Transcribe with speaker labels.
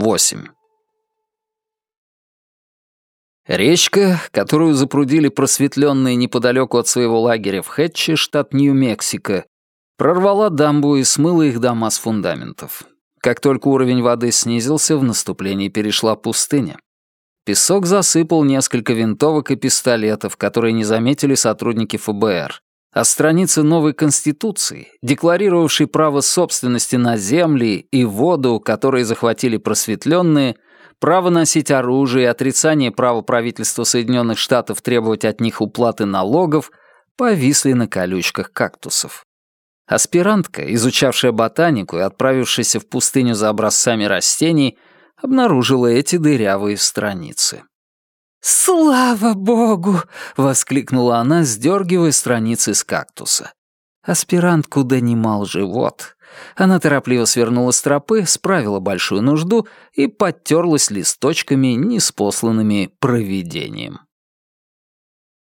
Speaker 1: 8. Речка, которую запрудили просветленные неподалеку от своего лагеря в Хэтче, штат Нью-Мексико, прорвала дамбу и смыла их дома с фундаментов. Как только уровень воды снизился, в наступлении перешла пустыня. Песок засыпал несколько винтовок и пистолетов, которые не заметили сотрудники ФБР. А страницы новой Конституции, декларировавшей право собственности на земли и воду, которые захватили просветленные, право носить оружие и отрицание права правительства Соединенных Штатов требовать от них уплаты налогов, повисли на колючках кактусов. Аспирантка, изучавшая ботанику и отправившаяся в пустыню за образцами растений, обнаружила эти дырявые страницы. «Слава богу!» — воскликнула она, сдергивая страницы с кактуса. Аспирантку донимал живот. Она торопливо свернула с тропы, справила большую нужду и подтерлась листочками, неспосланными провидением.